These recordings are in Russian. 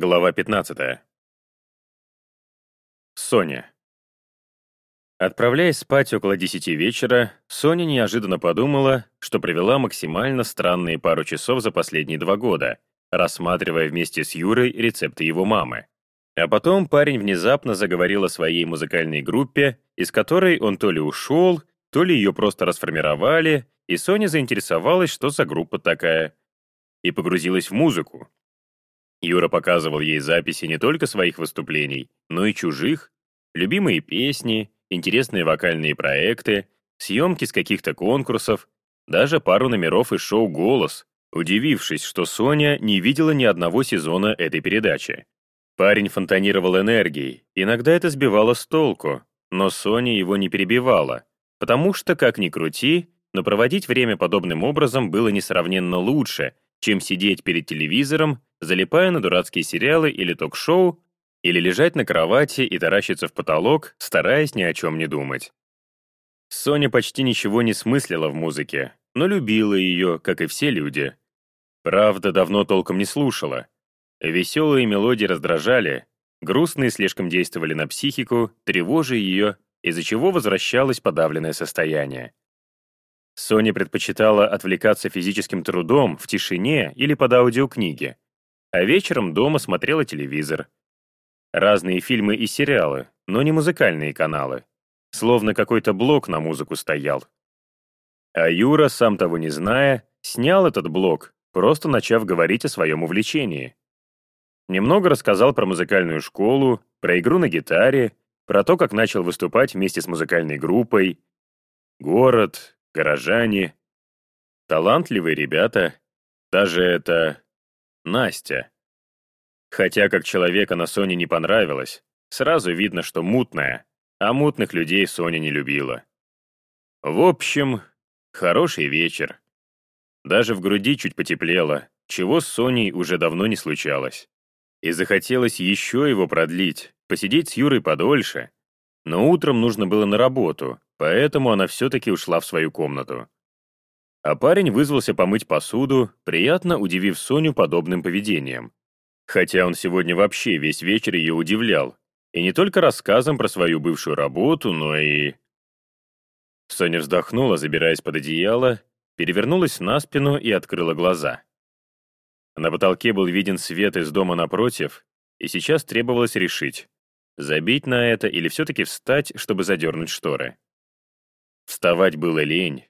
Глава 15. Соня. Отправляясь спать около 10 вечера, Соня неожиданно подумала, что провела максимально странные пару часов за последние два года, рассматривая вместе с Юрой рецепты его мамы. А потом парень внезапно заговорил о своей музыкальной группе, из которой он то ли ушел, то ли ее просто расформировали, и Соня заинтересовалась, что за группа такая, и погрузилась в музыку, Юра показывал ей записи не только своих выступлений, но и чужих, любимые песни, интересные вокальные проекты, съемки с каких-то конкурсов, даже пару номеров из шоу «Голос», удивившись, что Соня не видела ни одного сезона этой передачи. Парень фонтанировал энергией, иногда это сбивало с толку, но Соня его не перебивала, потому что, как ни крути, но проводить время подобным образом было несравненно лучше, чем сидеть перед телевизором залипая на дурацкие сериалы или ток-шоу, или лежать на кровати и таращиться в потолок, стараясь ни о чем не думать. Соня почти ничего не смыслила в музыке, но любила ее, как и все люди. Правда, давно толком не слушала. Веселые мелодии раздражали, грустные слишком действовали на психику, тревожа ее, из-за чего возвращалось подавленное состояние. Соня предпочитала отвлекаться физическим трудом в тишине или под аудиокниги, а вечером дома смотрела телевизор. Разные фильмы и сериалы, но не музыкальные каналы. Словно какой-то блок на музыку стоял. А Юра, сам того не зная, снял этот блок, просто начав говорить о своем увлечении. Немного рассказал про музыкальную школу, про игру на гитаре, про то, как начал выступать вместе с музыкальной группой. Город, горожане, талантливые ребята. Даже это Настя. Хотя как человека на Соне не понравилось, сразу видно, что мутная, а мутных людей Соня не любила. В общем, хороший вечер. Даже в груди чуть потеплело, чего с Соней уже давно не случалось. И захотелось еще его продлить, посидеть с Юрой подольше. Но утром нужно было на работу, поэтому она все-таки ушла в свою комнату. А парень вызвался помыть посуду, приятно удивив Соню подобным поведением. Хотя он сегодня вообще весь вечер ее удивлял. И не только рассказом про свою бывшую работу, но и... Соня вздохнула, забираясь под одеяло, перевернулась на спину и открыла глаза. На потолке был виден свет из дома напротив, и сейчас требовалось решить, забить на это или все-таки встать, чтобы задернуть шторы. Вставать было лень,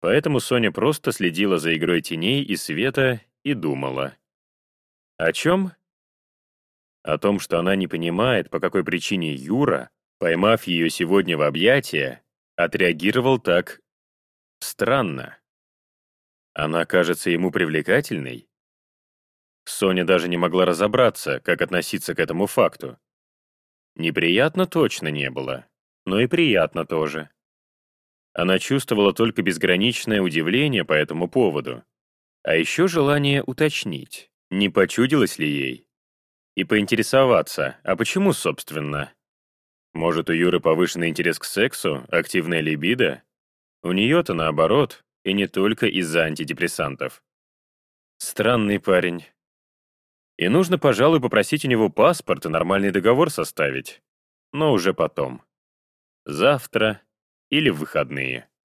Поэтому Соня просто следила за игрой теней и света и думала. О чем? О том, что она не понимает, по какой причине Юра, поймав ее сегодня в объятия, отреагировал так странно. Она кажется ему привлекательной? Соня даже не могла разобраться, как относиться к этому факту. Неприятно точно не было, но и приятно тоже. Она чувствовала только безграничное удивление по этому поводу. А еще желание уточнить, не почудилось ли ей. И поинтересоваться, а почему, собственно? Может, у Юры повышенный интерес к сексу, активная либидо? У нее-то наоборот, и не только из-за антидепрессантов. Странный парень. И нужно, пожалуй, попросить у него паспорт и нормальный договор составить. Но уже потом. Завтра или в выходные.